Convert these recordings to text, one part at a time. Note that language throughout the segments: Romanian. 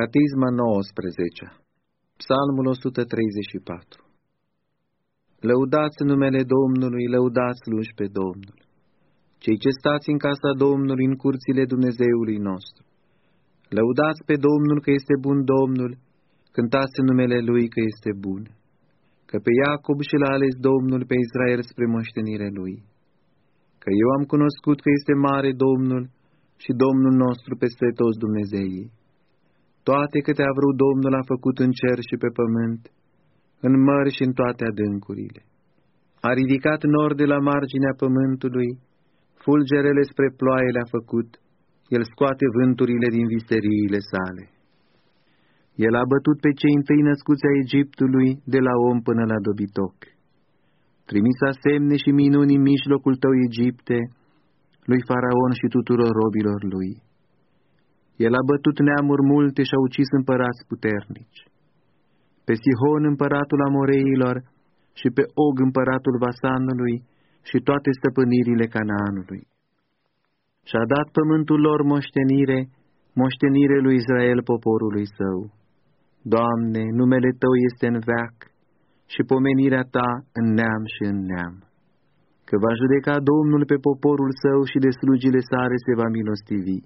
Catisma 19 Psalmul 134 Lăudați numele Domnului, lăudați sluși pe Domnul. Cei ce stați în casa Domnului, în curțile Dumnezeului nostru. Lăudați pe Domnul că este bun Domnul, cântați în numele Lui că este bun, că pe Iacob și l-a ales Domnul pe Israel spre moștenire Lui, că eu am cunoscut că este mare Domnul și Domnul nostru peste toți Dumnezeii toate câte a vrut Domnul a făcut în cer și pe pământ, în mări și în toate adâncurile. A ridicat nor de la marginea pământului, fulgerele spre ploaie le-a făcut, el scoate vânturile din visteriile sale. El a bătut pe cei întâi născuți a Egiptului, de la om până la dobitoc. Trimisa semne și minuni în mijlocul tău, Egipte, lui Faraon și tuturor robilor lui. El a bătut neamuri multe și a ucis împărați puternici. Pe Sihon împăratul Amoreilor și pe Og împăratul Vasanului și toate stăpânirile Canaanului. Și-a dat pământul lor moștenire, moștenire lui Israel poporului său. Doamne, numele Tău este în veac și pomenirea Ta în neam și în neam. Că va judeca Domnul pe poporul său și de slugile sare se va milostivi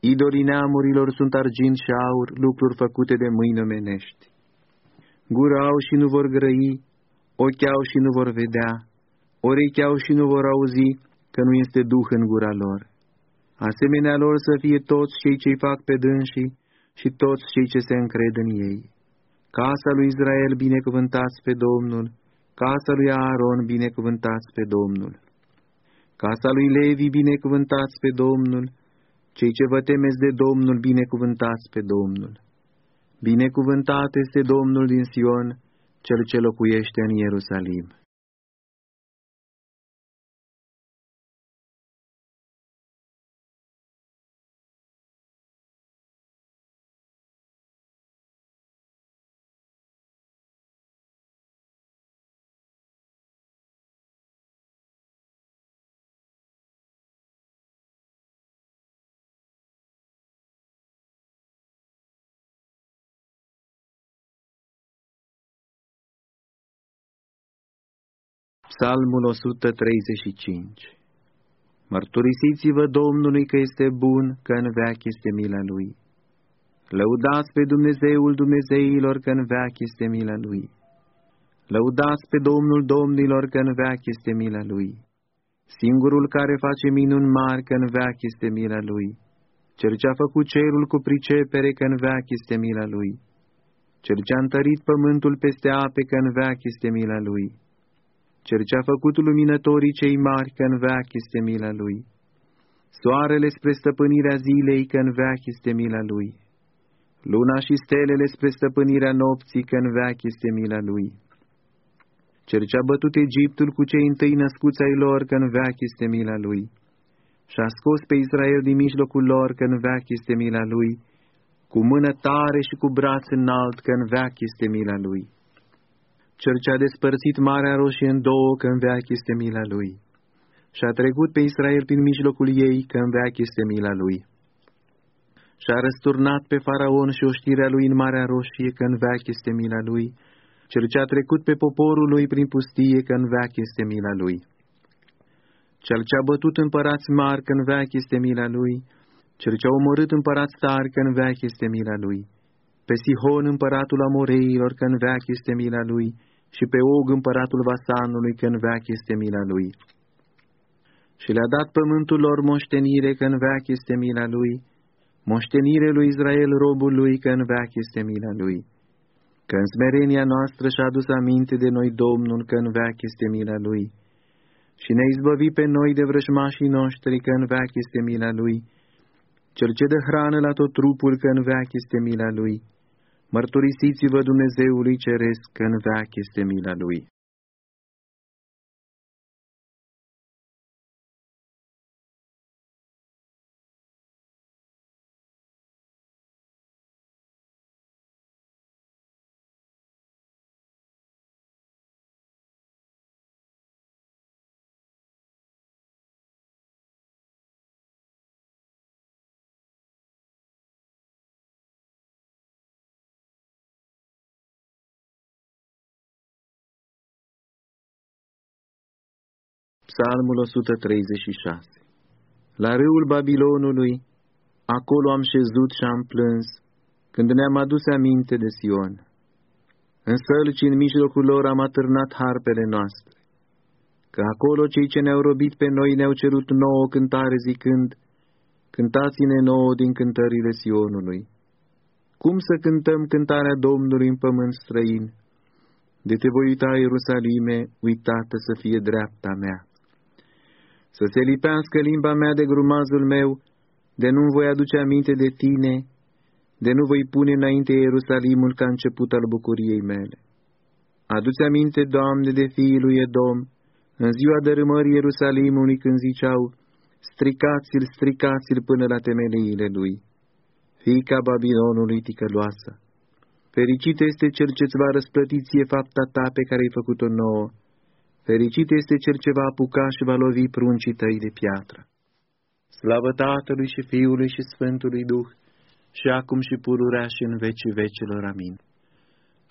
Idolii neamurilor sunt argint și aur, lucruri făcute de mâini omenești. Gură au și nu vor grăi, ochi au și nu vor vedea, orechi au și nu vor auzi, că nu este duh în gura lor. Asemenea lor să fie toți cei ce fac pe dânsii și toți cei ce se încred în ei. Casa lui Israel binecuvântați pe Domnul, casa lui Aaron binecuvântați pe Domnul. Casa lui Levi binecuvântați pe Domnul, cei ce vă temeți de Domnul, binecuvântați pe Domnul. Binecuvântat este Domnul din Sion, cel ce locuiește în Ierusalim. Psalmul 135 Mărturisiți-vă Domnului că este bun, că în veac este mila Lui. Lăudați pe Dumnezeul Dumnezeilor că în veac este mila Lui. Lăudați pe Domnul Domnilor că în veac este mila Lui. Singurul care face minuni mari că în veac este mila Lui. Cel ce a făcut cerul cu pricepere că în veac este mila Lui. Cel ce a întărit pământul peste ape că în veac este mila Lui cel ce a făcut luminătorii cei mari, că în veac este mila lui. Soarele spre stăpânirea zilei, că în veac este mila lui. Luna și stelele spre stăpânirea nopții, că în veac este mila lui. Cel ce a bătut Egiptul cu cei întâi născuți ai lor, că în veac este mila lui. Și a scos pe Israel din mijlocul lor, că în veac este mila lui, cu mână tare și cu braț înalt, că în veac este mila lui cel ce a despărțit Marea Roșie în două, că în veac este mila lui. Și a trecut pe Israel prin mijlocul ei, că în veac este mila lui. Și a răsturnat pe Faraon și oștirea lui în Marea Roșie, că în veac este mila lui, cel ce a trecut pe poporul lui prin pustie, că în veac este mila lui. Cel ce a bătut împărați mari, că în veac este mila lui, cel ce a omorât împărați tari, că în veac este mila lui, pe Sihon împăratul Amoreilor, că în veac este mila lui, și pe Og împăratul Vasanului, că în veac este mila lui. Și le-a dat pământul lor moștenire, că în veac este mila lui, moștenire lui Israel, robul lui, că în veac este mila lui. Că în smerenia noastră și-a adus aminte de noi Domnul, că în veac este mila lui. Și ne-a izbăvit pe noi de vrăjmașii noștri, că în veac este mila lui. Cel ce dă hrană la tot trupul, că în veac este mila lui Mărturisiți-vă Dumnezeului Ceresc că în veac este mila Lui. Psalmul 136 La râul Babilonului, acolo am șezut și am plâns, când ne-am adus aminte de Sion. În sălci în mijlocul lor am atârnat harpele noastre, că acolo cei ce ne-au robit pe noi ne-au cerut nouă cântare zicând, Cântați-ne nouă din cântările Sionului. Cum să cântăm cântarea Domnului în pământ străin? De te voi uita, Ierusalime, uitată să fie dreapta mea. Să se lipească limba mea de grumazul meu, de nu voi aduce aminte de tine, de nu voi pune înainte Ierusalimul ca început al bucuriei mele. Aduți aminte, Doamne, de fiii lui Edom, în ziua dărâmării Ierusalimului când ziceau, stricați-l, stricați-l până la temeliile lui, fiica Babilonului ticăloasă. Fericit este cel ce-ți va răsplăti ție fapta ta pe care ai făcut-o nouă. Fericit este cel ce va apuca și va lovi pruncii tăi de piatră. Slavă Tatălui și Fiului și Sfântului Duh, și acum și pururea și în vecii vecilor. Amin.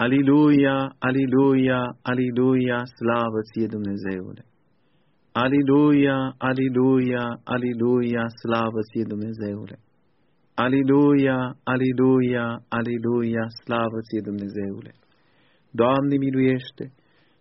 Aliluia, aliluia, aliluia, slavă ție Dumnezeule! Aliluia, aliluia, aliluia, slavă ție Dumnezeule! Aliluia, aliluia, aliluia, slavă ție Dumnezeule! Doamne miluiește,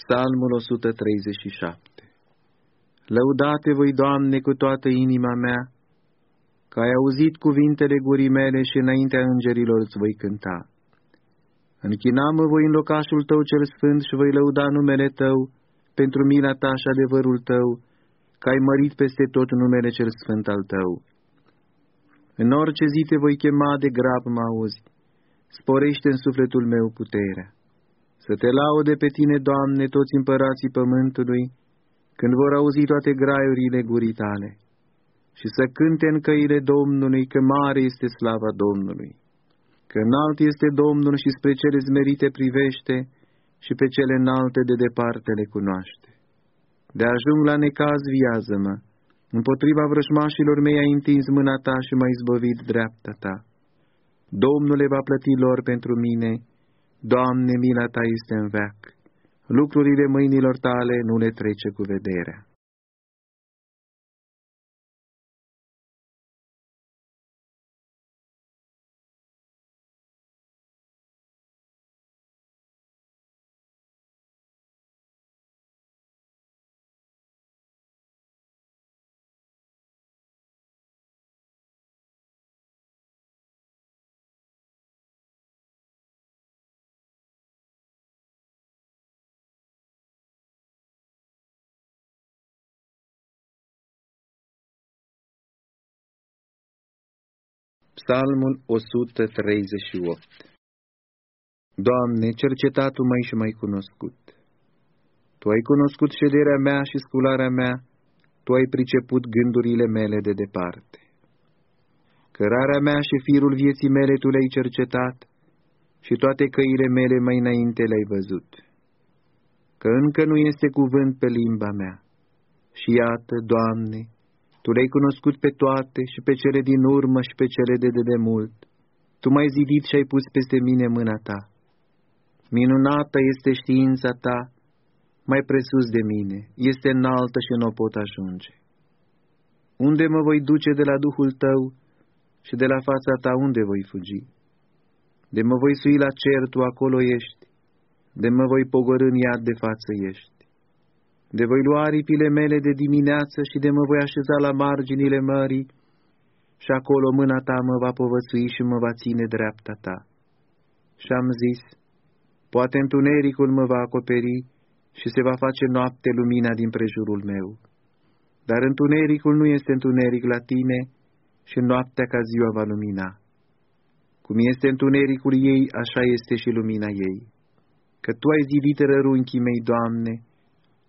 Psalmul 137 Lăudate voi, Doamne, cu toată inima mea, că ai auzit cuvintele gurii mele și înaintea îngerilor îți voi cânta. Închinamă voi în locașul tău cel sfânt și voi lăuda numele tău pentru mila ta și adevărul tău, că ai mărit peste tot numele cel sfânt al tău. În orice zi te voi chema de grab mă auzi, sporește în sufletul meu puterea. Să te laude pe tine, Doamne, toți împărații pământului, când vor auzi toate graiurile gurii tale, și să cânte în căile Domnului că mare este slava Domnului, că înalt este Domnul și spre cele zmerite privește și pe cele înalte de departe le cunoaște. De ajung la necaz viază-mă, împotriva vrășmașilor mei ai întins mâna ta și m-ai izbăvit dreapta ta. Domnule va plăti lor pentru mine, Doamne, mila Ta este în veac, lucrurile mâinilor Tale nu le trece cu vederea. Psalmul 138 Doamne, cercetatul mai și mai cunoscut. Tu ai cunoscut șederea mea și scularea mea, Tu ai priceput gândurile mele de departe. Cărarea mea și firul vieții mele Tu le-ai cercetat și toate căile mele mai înainte le-ai văzut. Că încă nu este cuvânt pe limba mea. Și iată, Doamne, tu le-ai cunoscut pe toate și pe cele din urmă și pe cele de de demult. Tu m-ai zidit și ai pus peste mine mâna ta. Minunată este știința ta, mai presus de mine, este înaltă și nu o pot ajunge. Unde mă voi duce de la Duhul tău și de la fața ta unde voi fugi? De mă voi sui la cer, tu acolo ești, de mă voi pogorâ în iad de față ești de voi lua aripile mele de dimineață și de mă voi așeza la marginile mării și acolo mâna ta mă va povățui și mă va ține dreapta ta. Și am zis, poate întunericul mă va acoperi și se va face noapte lumina din prejurul meu. Dar întunericul nu este întuneric la tine și noaptea ca ziua va lumina. Cum este întunericul ei, așa este și lumina ei. Că Tu ai zidit rărunchii mei, Doamne,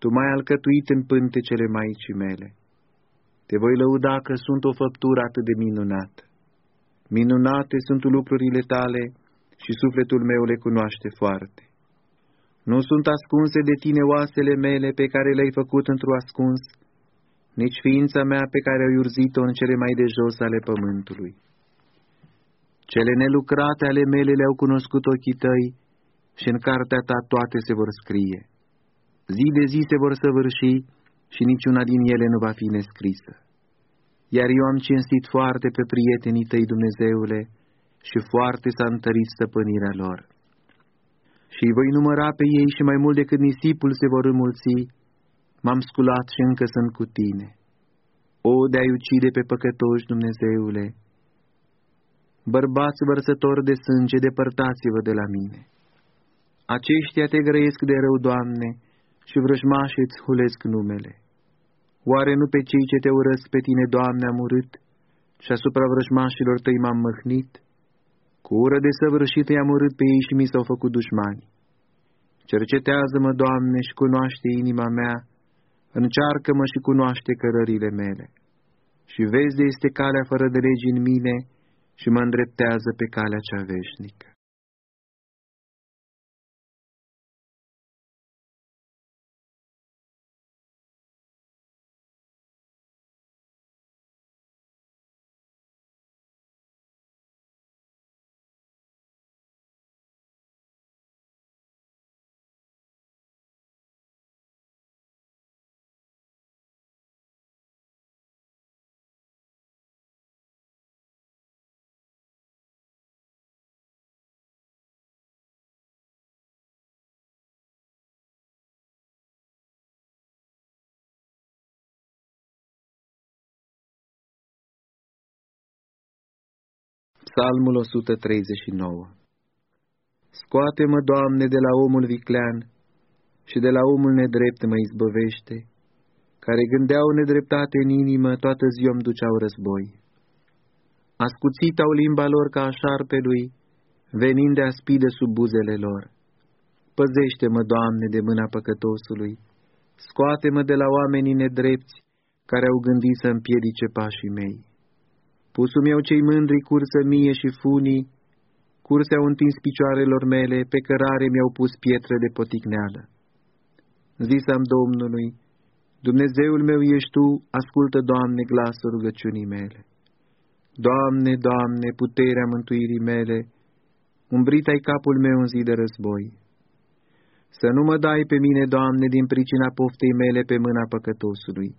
Tu m-ai alcătuit în pântecele Maicii mele. Te voi lăuda că sunt o făptură atât de minunată. Minunate sunt lucrurile Tale și sufletul meu le cunoaște foarte. Nu sunt ascunse de Tine oasele mele pe care le-ai făcut într-o ascuns, nici ființa mea pe care ai urzit-o în cele mai de jos ale pământului. Cele nelucrate ale mele le-au cunoscut ochii tăi și în cartea ta toate se vor scrie. Zi de zi se vor săvârși și niciuna din ele nu va fi nescrisă. Iar eu am cinstit foarte pe prietenii tăi, Dumnezeule, și foarte s-a întărit stăpânirea lor. Și îi voi număra pe ei și mai mult decât nisipul se vor înmulți, m-am sculat și încă sunt cu tine. O, de-ai ucide pe păcătoși, Dumnezeule! Bărbați vărsători de sânge, depărtați-vă de la mine. Aceștia te grăiesc de rău, Doamne, și vrăjmașii îți hulesc numele. Oare nu pe cei ce te urăsc pe tine, Doamne, am urât și asupra vrăjmașilor tăi m-am măhnit? Cu ură de săvârșit i-am urât pe ei și mi s-au făcut dușmani. Cercetează-mă, Doamne, și cunoaște inima mea, încearcă-mă și cunoaște cărările mele. Și vezi de este calea fără de legi în mine și mă îndreptează pe calea cea veșnică. Psalmul 139 Scoate-mă, Doamne, de la omul viclean și de la omul nedrept mă izbăvește, care gândeau nedreptate în inimă, toată ziua îmi duceau război. Ascuțit au limba lor ca a șarpelui, venind de aspide sub buzele lor. Păzește-mă, Doamne, de mâna păcătosului, scoate-mă de la oamenii nedrepți, care au gândit să împiedice pașii mei. Pusul meu cei mândri cursă mie și funii, curse au întins picioarelor mele, pe cărare mi-au pus pietre de poticneală. Zisam Domnului, Dumnezeul meu ești Tu, ascultă, Doamne, glasul rugăciunii mele. Doamne, Doamne, puterea mântuirii mele, umbrit ai capul meu în zi de război. Să nu mă dai pe mine, Doamne, din pricina poftei mele pe mâna păcătosului.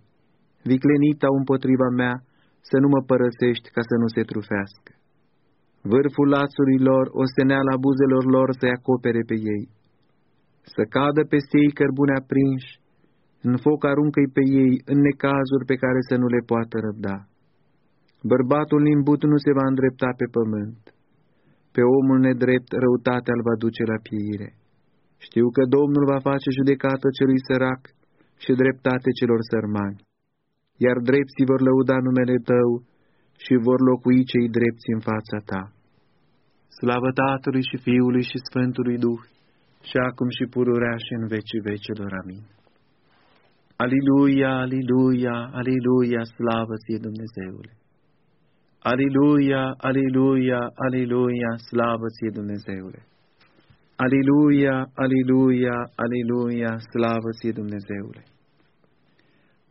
Viclenita împotriva mea, să nu mă părăsești ca să nu se trufească. Vârful lațului lor, osteneala buzelor lor să-i acopere pe ei. Să cadă peste ei cărbune aprinși, în foc aruncă-i pe ei, în necazuri pe care să nu le poată răbda. Bărbatul limbut nu se va îndrepta pe pământ. Pe omul nedrept răutatea îl va duce la pieire. Știu că Domnul va face judecată celui sărac și dreptate celor sărmani iar drepții vor lăuda numele Tău și vor locui cei drepți în fața Ta. Slavă Tatălui și Fiului și Sfântului Duh, și acum și pururea și în vecii vecelor. Amin. Aliluia, aliluia, aliluia, slavă ție Dumnezeule! Aliluia, aliluia, aliluia, slavă ție Dumnezeule! Aliluia, aliluia, aliluia, slavă ție Dumnezeule!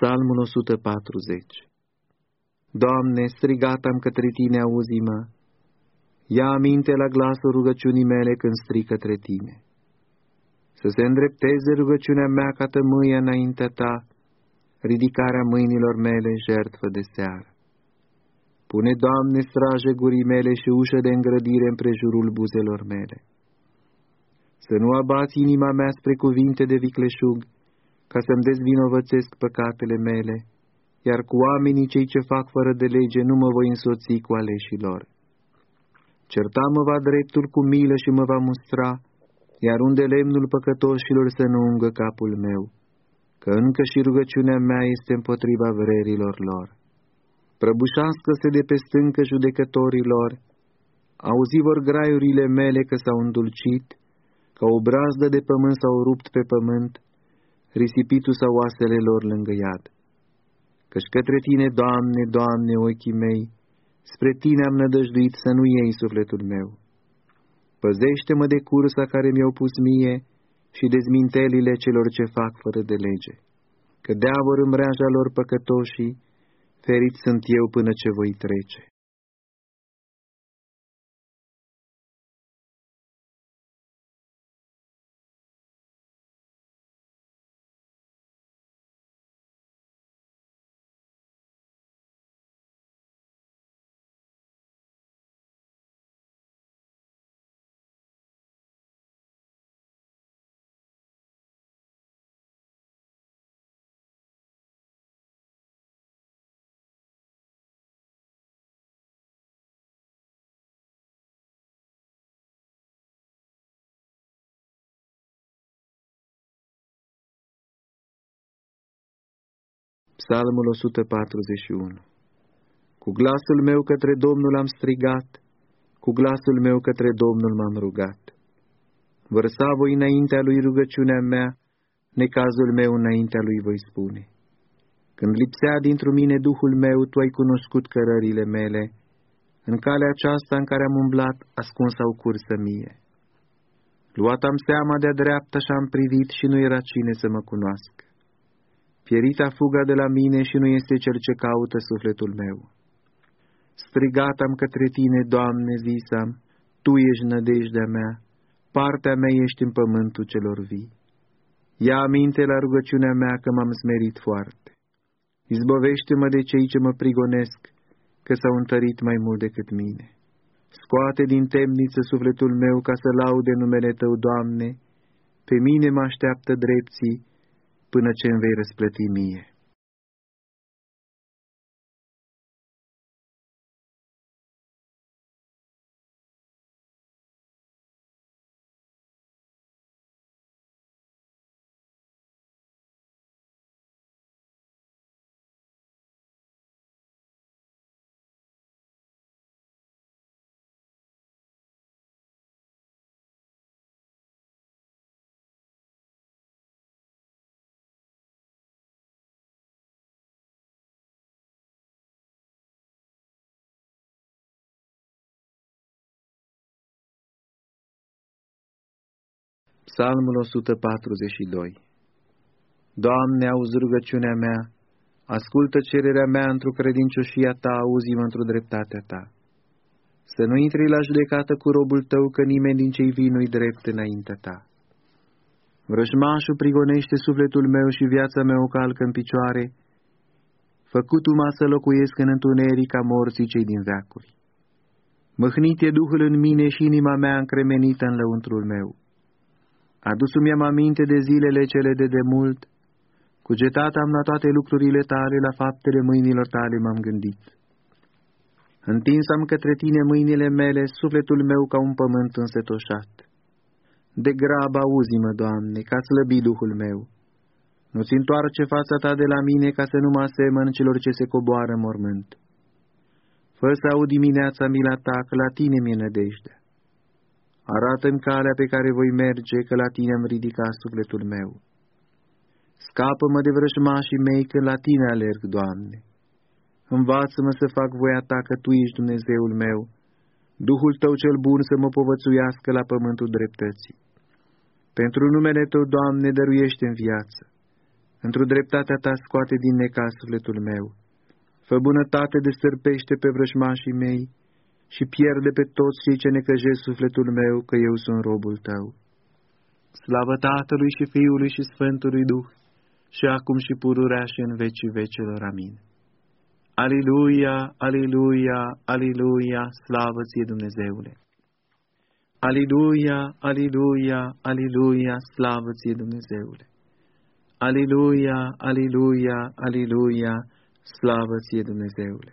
Psalmul 140 Doamne, strigat am către Tine, auzi-mă, ia aminte la glasul rugăciunii mele când strig către Tine. Să se îndrepteze rugăciunea mea ca tămâia înaintea Ta, ridicarea mâinilor mele jertfă de seară. Pune, Doamne, straje gurii mele și ușă de îngrădire împrejurul buzelor mele. Să nu abați inima mea spre cuvinte de vicleșug, ca să-mi dezvinovățesc păcatele mele, iar cu oamenii cei ce fac fără de lege nu mă voi însoți cu aleșii lor. Certa mă va dreptul cu milă și mă va mustra, iar unde lemnul păcătoșilor să nu ungă capul meu, că încă și rugăciunea mea este împotriva vrerilor lor. Prăbușească-se de pe stâncă judecătorilor, auzi vor graiurile mele că s-au îndulcit, ca o brazdă de pământ s-au rupt pe pământ, risipitul sau oasele lor lângă iad. Căci către Tine, Doamne, Doamne, ochii mei, spre Tine am nădăjduit să nu iei sufletul meu. Păzește-mă de cursa care mi-au pus mie și dezmintelile celor ce fac fără de lege, că dea vor în lor păcătoșii, ferit sunt eu până ce voi trece. Psalmul 141 Cu glasul meu către Domnul am strigat, cu glasul meu către Domnul m-am rugat. Vărsa voi înaintea lui rugăciunea mea, necazul meu înaintea lui voi spune. Când lipsea dintr-un mine Duhul meu, Tu ai cunoscut cărările mele, în calea aceasta în care am umblat, ascuns au cursă mie. Luat am seama de-a dreapta și am privit și nu era cine să mă cunoască. Pierita fuga de la mine și nu este cel ce caută sufletul meu. Strigat am către tine, Doamne, zisam, Tu ești nădejdea mea, partea mea ești în pământul celor vii. Ia aminte la rugăciunea mea că m-am smerit foarte. Izbovește-mă de cei ce mă prigonesc, că s-au întărit mai mult decât mine. Scoate din temniță sufletul meu ca să laude numele Tău, Doamne, pe mine mă așteaptă drepții, până ce îmi vei răsplăti mie. Psalmul 142 Doamne, auzi rugăciunea mea, ascultă cererea mea într-o credincioșia Ta, auzi-mă într-o dreptatea Ta. Să nu intri la judecată cu robul Tău, că nimeni din cei vii nu-i drept înaintea Ta. Vrăjmașul prigonește sufletul meu și viața mea o calcă în picioare, făcut-mă să locuiesc în întuneric ca morții cei din veacuri. Măhnit e Duhul în mine și inima mea încremenită în lăuntrul meu. Adus-mi am aminte de zilele cele de demult, cugetat am la toate lucrurile tale, la faptele mâinilor tale m-am gândit. Întins am către tine mâinile mele, sufletul meu ca un pământ însetoșat. De grab auzi-mă, Doamne, ca slăbi Duhul meu. Nu-ți întoarce fața ta de la mine ca să nu mă asemăn celor ce se coboară în mormânt. Fă să aud dimineața mila ta, că la tine mi-e nădejdea. Arată-mi calea pe care voi merge, că la tine am ridicat sufletul meu. Scapă-mă de vrăjmașii mei, că la tine alerg, Doamne. Învață-mă să fac voia ta, că Tu ești Dumnezeul meu, Duhul Tău cel bun să mă povățuiască la pământul dreptății. Pentru numele Tău, Doamne, dăruiește în viață. Într-o dreptatea ta scoate din necas sufletul meu. Fă bunătate de stârpește pe vrăjmașii mei și pierde pe toți cei ce necăjesc sufletul meu, că eu sunt robul tău. Slavă Tatălui și Fiului și Sfântului Duh, și acum și pururea și în vecii vecelor. Amin. Aliluia, aliluia, aliluia, slavă ție Dumnezeule! Aliluia, aliluia, aliluia, slavă ție Dumnezeule! Aliluia, aliluia, aliluia, slavă ție Dumnezeule!